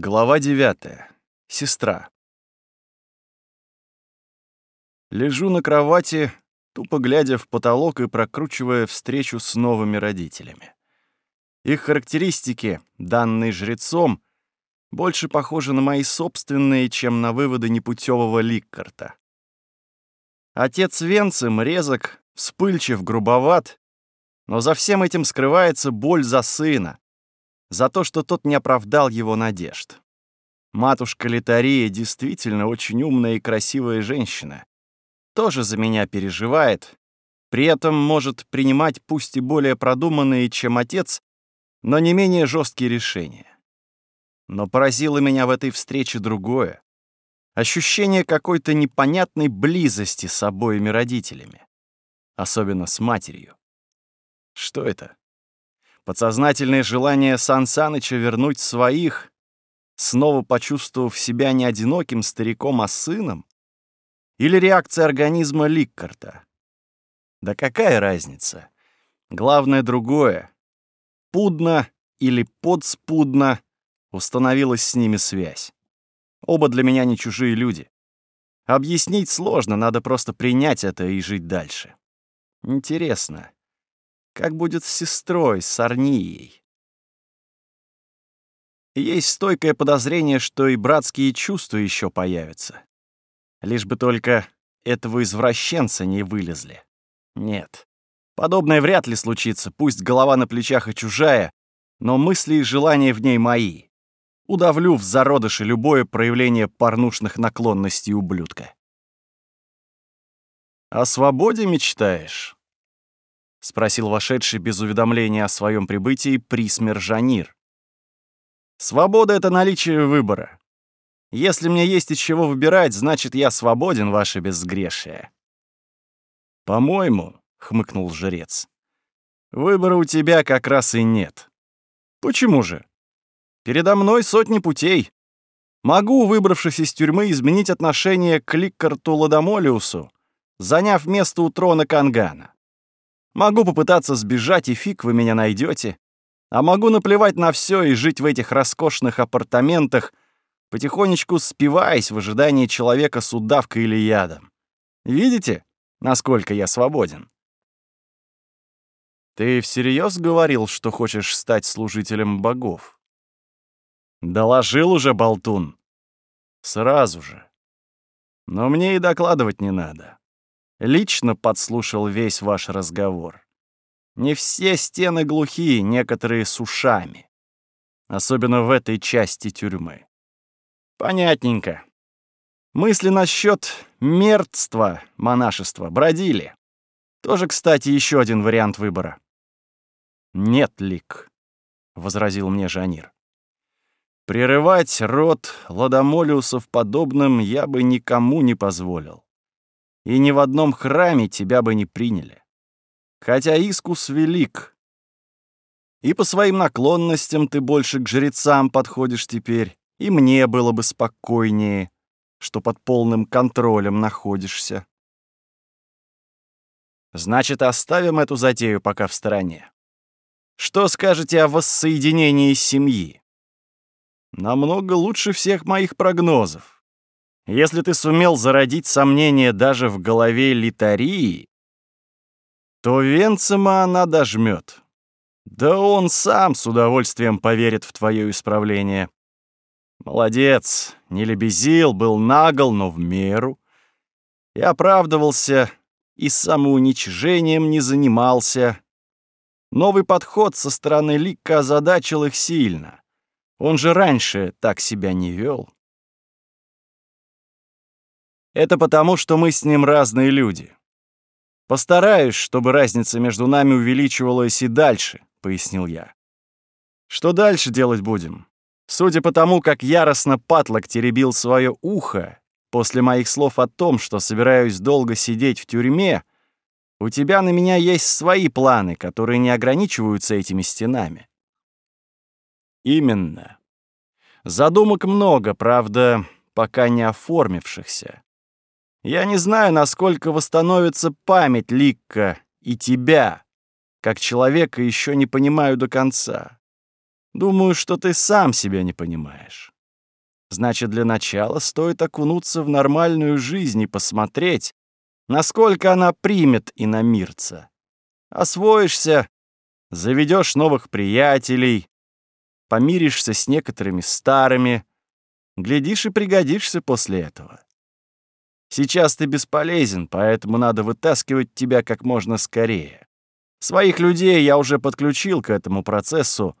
Глава 9. Сестра. Лежу на кровати, тупо глядя в потолок и прокручивая встречу с новыми родителями. Их характеристики, данные жрецом, больше похожи на мои собственные, чем на выводы непутевого Ликкарта. Отец Венцем резок, вспыльчив, грубоват, но за всем этим скрывается боль за сына, за то, что тот не оправдал его надежд. Матушка Литария действительно очень умная и красивая женщина. Тоже за меня переживает, при этом может принимать пусть и более продуманные, чем отец, но не менее жесткие решения. Но поразило меня в этой встрече другое. Ощущение какой-то непонятной близости с обоими родителями. Особенно с матерью. Что это? Подсознательное желание Сан Саныча вернуть своих, снова почувствовав себя не одиноким стариком, а сыном? Или реакция организма Ликкарта? Да какая разница? Главное другое. Пудно или подспудно установилась с ними связь. Оба для меня не чужие люди. Объяснить сложно, надо просто принять это и жить дальше. Интересно, как будет с сестрой, с Арнией? Есть стойкое подозрение, что и братские чувства еще появятся. Лишь бы только этого извращенца не вылезли. Нет, подобное вряд ли случится, пусть голова на плечах и чужая, но мысли и желания в ней мои. Удавлю в зародыше любое проявление порнушных наклонностей ублюдка. «О свободе мечтаешь?» — спросил вошедший без уведомления о своем прибытии Присмер Жанир. «Свобода — это наличие выбора. Если мне есть из чего выбирать, значит, я свободен, ваше безгрешие». «По-моему», — хмыкнул жрец, — «выбора у тебя как раз и нет». «Почему же? Передо мной сотни путей. Могу, выбравшись из тюрьмы, изменить отношение к Ликкарту Ладомолиусу, заняв место у трона Кангана. Могу попытаться сбежать, и фиг вы меня найдете. А могу наплевать на все и жить в этих роскошных апартаментах, потихонечку спиваясь в ожидании человека с удавкой или ядом. Видите, насколько я свободен? Ты всерьез говорил, что хочешь стать служителем богов? Доложил уже, болтун. Сразу же. Но мне и докладывать не надо. Лично подслушал весь ваш разговор. Не все стены глухие, некоторые с ушами. Особенно в этой части тюрьмы. Понятненько. Мысли насчет мертвства, монашества бродили. Тоже, кстати, еще один вариант выбора. «Нет, Лик», — возразил мне Жанир. «Прерывать род Ладомолиусов подобным я бы никому не позволил и ни в одном храме тебя бы не приняли. Хотя искус велик. И по своим наклонностям ты больше к жрецам подходишь теперь, и мне было бы спокойнее, что под полным контролем находишься. Значит, оставим эту затею пока в стороне. Что скажете о воссоединении семьи? Намного лучше всех моих прогнозов. Если ты сумел зародить сомнения даже в голове Литарии, то Венцема она дожмет. Да он сам с удовольствием поверит в твое исправление. Молодец, не лебезил, был нагл, но в меру. И оправдывался, и самоуничижением не занимался. Новый подход со стороны Лика озадачил их сильно. Он же раньше так себя не вел. Это потому, что мы с ним разные люди. Постараюсь, чтобы разница между нами увеличивалась и дальше, пояснил я. Что дальше делать будем? Судя по тому, как яростно Патлок теребил свое ухо после моих слов о том, что собираюсь долго сидеть в тюрьме, у тебя на меня есть свои планы, которые не ограничиваются этими стенами. Именно. Задумок много, правда, пока не оформившихся. Я не знаю, насколько восстановится память Ликка и тебя, как человека еще не понимаю до конца. Думаю, что ты сам себя не понимаешь. Значит, для начала стоит окунуться в нормальную жизнь и посмотреть, насколько она примет иномирца. Освоишься, заведешь новых приятелей, помиришься с некоторыми старыми, глядишь и пригодишься после этого. Сейчас ты бесполезен, поэтому надо вытаскивать тебя как можно скорее. Своих людей я уже подключил к этому процессу,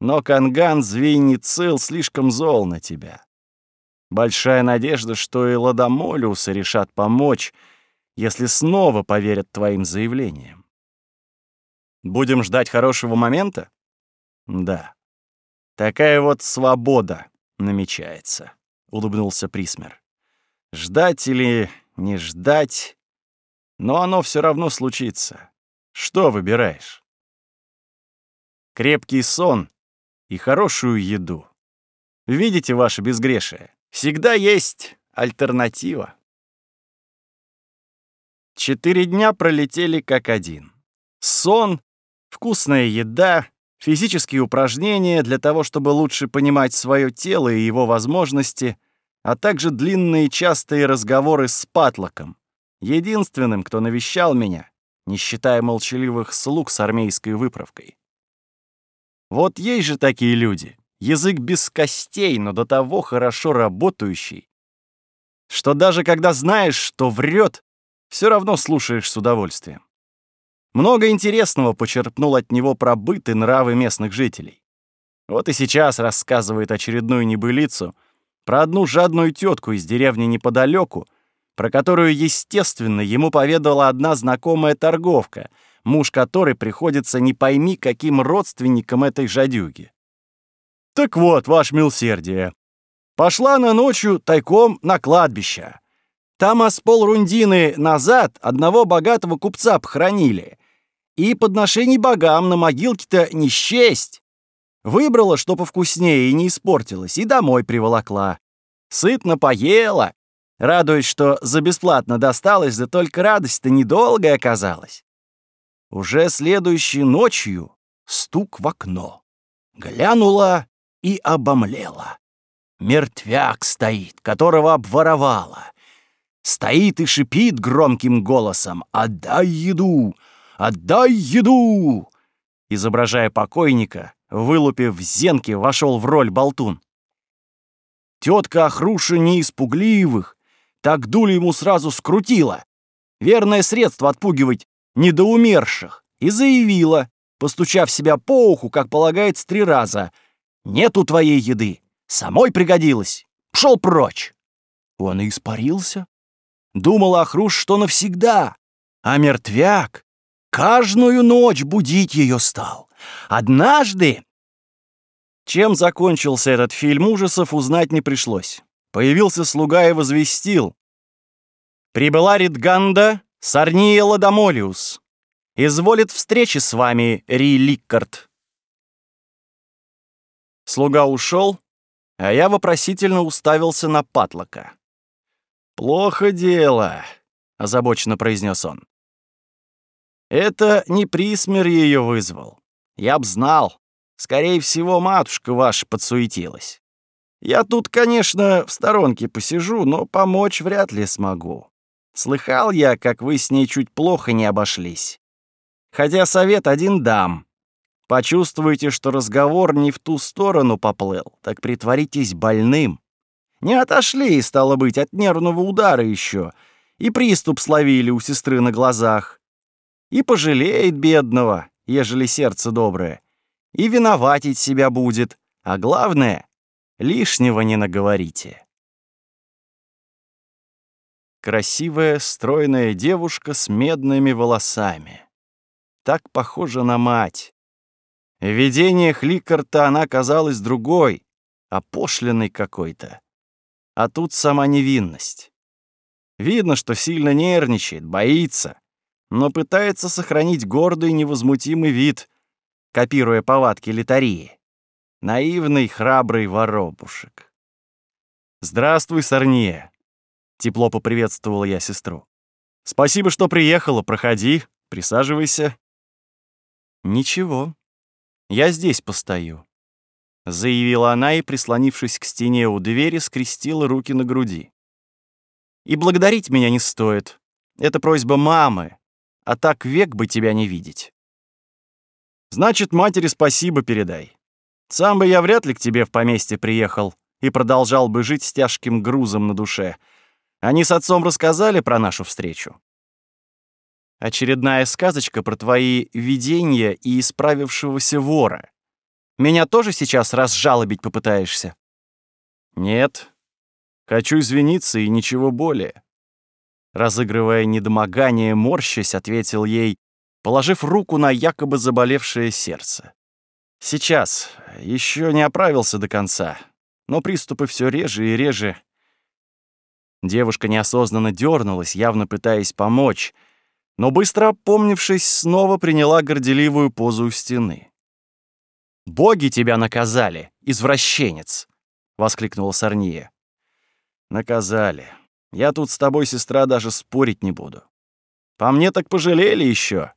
но Канган Звейницил слишком зол на тебя. Большая надежда, что и Ладомолиусы решат помочь, если снова поверят твоим заявлениям. Будем ждать хорошего момента? Да. Такая вот свобода намечается, — улыбнулся Присмер. Ждать или не ждать, но оно все равно случится. Что выбираешь? Крепкий сон и хорошую еду. Видите ваше безгрешие? Всегда есть альтернатива. Четыре дня пролетели как один. Сон, вкусная еда, физические упражнения для того, чтобы лучше понимать свое тело и его возможности, а также длинные частые разговоры с Патлоком, единственным, кто навещал меня, не считая молчаливых слуг с армейской выправкой. Вот есть же такие люди, язык без костей, но до того хорошо работающий, что даже когда знаешь, что врет, все равно слушаешь с удовольствием. Много интересного почерпнул от него про быт и нравы местных жителей. Вот и сейчас рассказывает очередную небылицу про одну жадную тетку из деревни неподалеку, про которую, естественно, ему поведала одна знакомая торговка, муж которой приходится не пойми каким родственником этой жадюги. «Так вот, ваше милсердие, пошла на ночью тайком на кладбище. Там с полрундины назад одного богатого купца похоронили. И подношений богам на могилке-то не счесть. Выбрала, что повкуснее и не испортилось, и домой приволокла. Сытно поела, радуясь, что за бесплатно досталось, да только радость-то недолгая оказалась. Уже следующей ночью стук в окно. Глянула и обомлела. Мертвяк стоит, которого обворовала. Стоит и шипит громким голосом «Отдай еду! Отдай еду!» Изображая покойника, вылупив зенки, вошел в роль болтун. Тетка Охруша не испугливых, так дулю ему сразу скрутила. Верное средство отпугивать недоумерших. И заявила, постучав себя по уху, как полагается, три раза. «Нету твоей еды. Самой пригодилась. Пшел прочь!» Он и испарился. Думал Ахруш, что навсегда. А мертвяк каждую ночь будить ее стал. Однажды... Чем закончился этот фильм ужасов, узнать не пришлось. Появился слуга и возвестил. «Прибыла Ритганда Сарния Ладомолиус. Изволит встречи с вами, Ри Ликкард». Слуга ушел, а я вопросительно уставился на Патлока. «Плохо дело», — озабоченно произнес он. «Это не Присмер ее вызвал. Я б знал. Скорее всего, матушка ваша подсуетилась. Я тут, конечно, в сторонке посижу, но помочь вряд ли смогу. Слыхал я, как вы с ней чуть плохо не обошлись. Хотя совет один дам. Почувствуете, что разговор не в ту сторону поплыл, так притворитесь больным. Не отошли, стало быть, от нервного удара еще, и приступ словили у сестры на глазах. И пожалеет бедного, ежели сердце доброе, и виноватить себя будет, а главное — Лишнего не наговорите. Красивая, стройная девушка с медными волосами. Так похожа на мать. В видениях Ликарта она казалась другой, опошленной какой-то. А тут сама невинность. Видно, что сильно нервничает, боится, но пытается сохранить гордый невозмутимый вид, копируя повадки литарии наивный, храбрый воробушек. «Здравствуй, Сорния!» — тепло поприветствовала я сестру. «Спасибо, что приехала. Проходи, присаживайся». «Ничего, я здесь постою». — заявила она и, прислонившись к стене у двери, скрестила руки на груди. «И благодарить меня не стоит. Это просьба мамы, а так век бы тебя не видеть». «Значит, матери спасибо передай. Сам бы я вряд ли к тебе в поместье приехал и продолжал бы жить с тяжким грузом на душе. Они с отцом рассказали про нашу встречу?» Очередная сказочка про твои видения и исправившегося вора. Меня тоже сейчас разжалобить попытаешься? Нет. Хочу извиниться и ничего более. Разыгрывая недомогание, морщась, ответил ей, положив руку на якобы заболевшее сердце. Сейчас. Еще не оправился до конца. Но приступы все реже и реже. Девушка неосознанно дернулась, явно пытаясь помочь, но быстро опомнившись, снова приняла горделивую позу у стены. «Боги тебя наказали, извращенец!» — воскликнула Сарния. «Наказали. Я тут с тобой, сестра, даже спорить не буду. По мне так пожалели еще.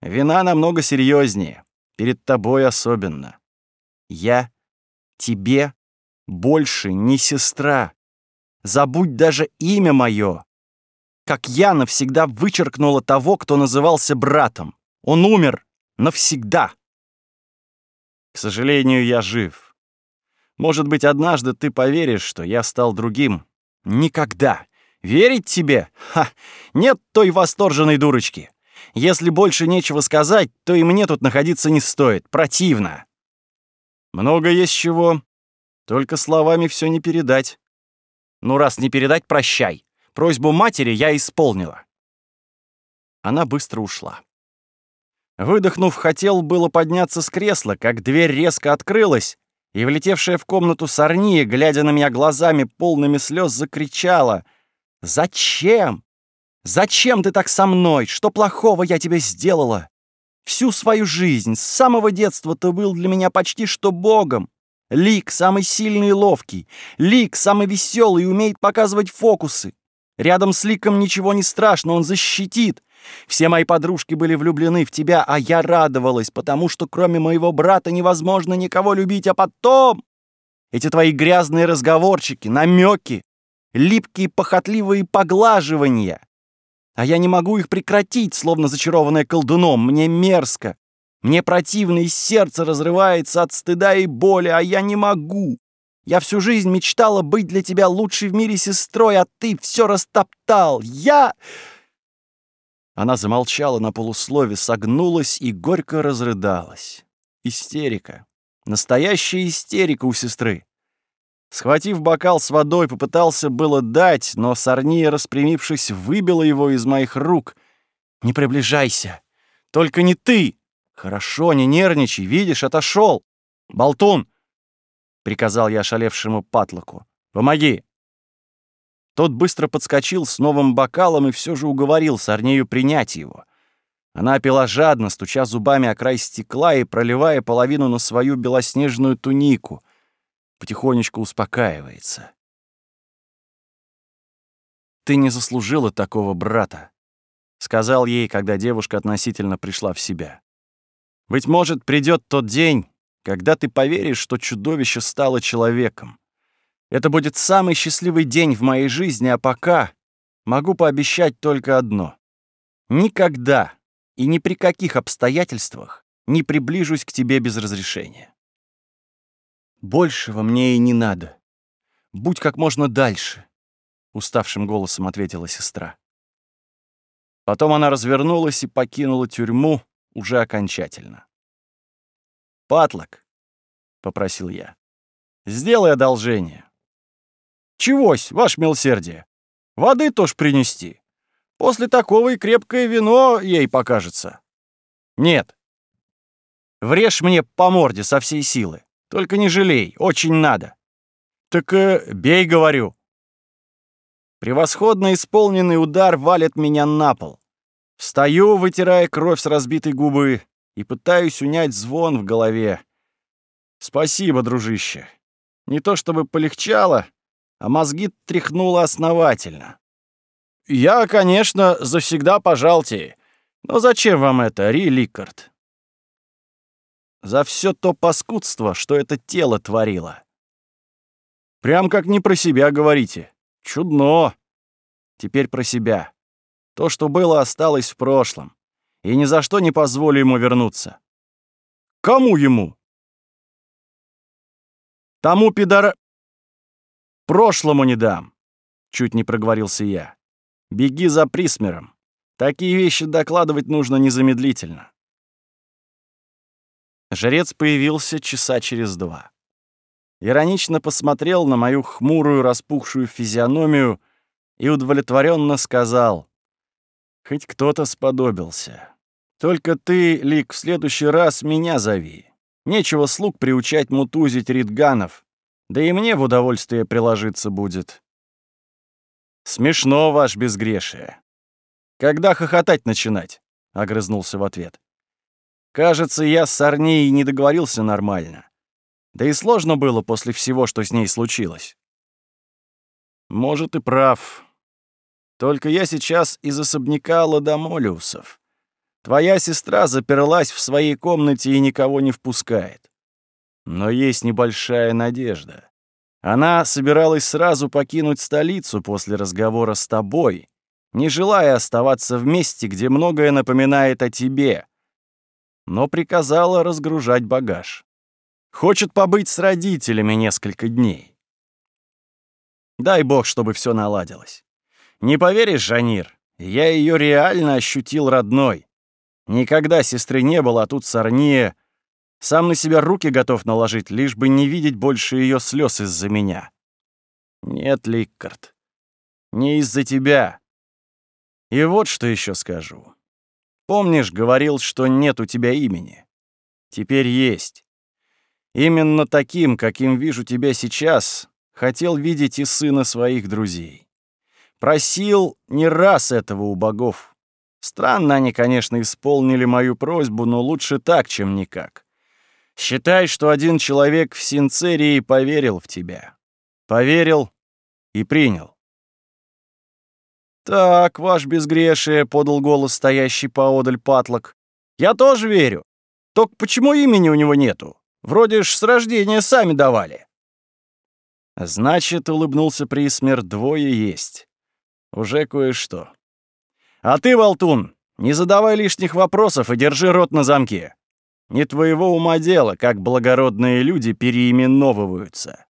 Вина намного серьезнее, перед тобой особенно. Я тебе больше не сестра. Забудь даже имя мое. Как я навсегда вычеркнула того, кто назывался братом. Он умер навсегда. К сожалению, я жив. Может быть, однажды ты поверишь, что я стал другим. Никогда. Верить тебе? Ха! Нет той восторженной дурочки. Если больше нечего сказать, то и мне тут находиться не стоит. Противно. Много есть чего. Только словами все не передать. Ну, раз не передать, прощай. Просьбу матери я исполнила. Она быстро ушла. Выдохнув, хотел было подняться с кресла, как дверь резко открылась, и влетевшая в комнату Сорния, глядя на меня глазами, полными слез, закричала. «Зачем? Зачем ты так со мной? Что плохого я тебе сделала? Всю свою жизнь, с самого детства ты был для меня почти что богом. Лик самый сильный и ловкий. Лик самый веселый и умеет показывать фокусы. Рядом с Ликом ничего не страшно, он защитит. Все мои подружки были влюблены в тебя, а я радовалась, потому что кроме моего брата невозможно никого любить, а потом... Эти твои грязные разговорчики, намеки, липкие похотливые поглаживания. А я не могу их прекратить, словно зачарованная колдуном. Мне мерзко. Мне противно, и сердце разрывается от стыда и боли, а я не могу. Я всю жизнь мечтала быть для тебя лучшей в мире сестрой, а ты все растоптал. Я... Она замолчала на полуслове, согнулась и горько разрыдалась. Истерика. Настоящая истерика у сестры. Схватив бокал с водой, попытался было дать, но Сорния, распрямившись, выбила его из моих рук. «Не приближайся! Только не ты! Хорошо, не нервничай, видишь, отошел! Болтун!» — приказал я ошалевшему патлоку. «Помоги!» Тот быстро подскочил с новым бокалом и все же уговорил Сорнею принять его. Она пила жадно, стуча зубами о край стекла и проливая половину на свою белоснежную тунику. Потихонечку успокаивается. «Ты не заслужила такого брата», — сказал ей, когда девушка относительно пришла в себя. «Быть может, придет тот день, когда ты поверишь, что чудовище стало человеком. Это будет самый счастливый день в моей жизни, а пока могу пообещать только одно. Никогда и ни при каких обстоятельствах не приближусь к тебе без разрешения. Большего мне и не надо. Будь как можно дальше, — уставшим голосом ответила сестра. Потом она развернулась и покинула тюрьму уже окончательно. «Патлок», — попросил я, — «сделай одолжение. Чегось, ваше милосердие? Воды тоже принести. После такого и крепкое вино ей покажется. Нет. Врежь мне по морде со всей силы. Только не жалей, очень надо. Так э, бей, говорю. Превосходно исполненный удар валит меня на пол. Встаю, вытирая кровь с разбитой губы, и пытаюсь унять звон в голове. Спасибо, дружище. Не то чтобы полегчало, а мозги тряхнуло основательно. «Я, конечно, завсегда пожалте. Но зачем вам это, Ри Ликард?» За все то паскудство, что это тело творило. Прям как не про себя говорите. Чудно. Теперь про себя. То, что было, осталось в прошлом. И ни за что не позволю ему вернуться. Кому ему? Тому пидора... Прошлому не дам. Чуть не проговорился я. Беги за присмером. Такие вещи докладывать нужно незамедлительно. Жрец появился часа через два. Иронично посмотрел на мою хмурую распухшую физиономию и удовлетворенно сказал. «Хоть кто-то сподобился. Только ты, Лик, в следующий раз меня зови. Нечего слуг приучать мутузить ритганов, да и мне в удовольствие приложиться будет». «Смешно, ваш безгрешие. Когда хохотать начинать?» — огрызнулся в ответ. «Кажется, я с Арнеей не договорился нормально. Да и сложно было после всего, что с ней случилось». «Может, и прав. Только я сейчас из особняка Ладомолиусов. Твоя сестра заперлась в своей комнате и никого не впускает. Но есть небольшая надежда. Она собиралась сразу покинуть столицу после разговора с тобой, не желая оставаться в месте, где многое напоминает о тебе, но приказала разгружать багаж. Хочет побыть с родителями несколько дней. Дай бог, чтобы все наладилось. Не поверишь, Жанир, я ее реально ощутил родной. Никогда сестры не было, а тут Сарния. Сам на себя руки готов наложить, лишь бы не видеть больше ее слез из-за меня. Нет, Ликкард, не из-за тебя. И вот что еще скажу. Помнишь, говорил, что нет у тебя имени? Теперь есть. Именно таким, каким вижу тебя сейчас, хотел видеть и сына своих друзей. Просил не раз этого у богов. Странно они, конечно, исполнили мою просьбу, но лучше так, чем никак. Считай, что один человек в Синцерии поверил в тебя. Поверил и принял. «Так, ваш безгрешие», — подал голос стоящий поодаль патлок. «Я тоже верю. Только почему имени у него нету? Вроде ж с рождения сами давали». «Значит, — улыбнулся Присмер, — двое есть. Уже кое-что. А ты, Волтун, не задавай лишних вопросов и держи рот на замке. Не твоего ума дело, как благородные люди переименовываются.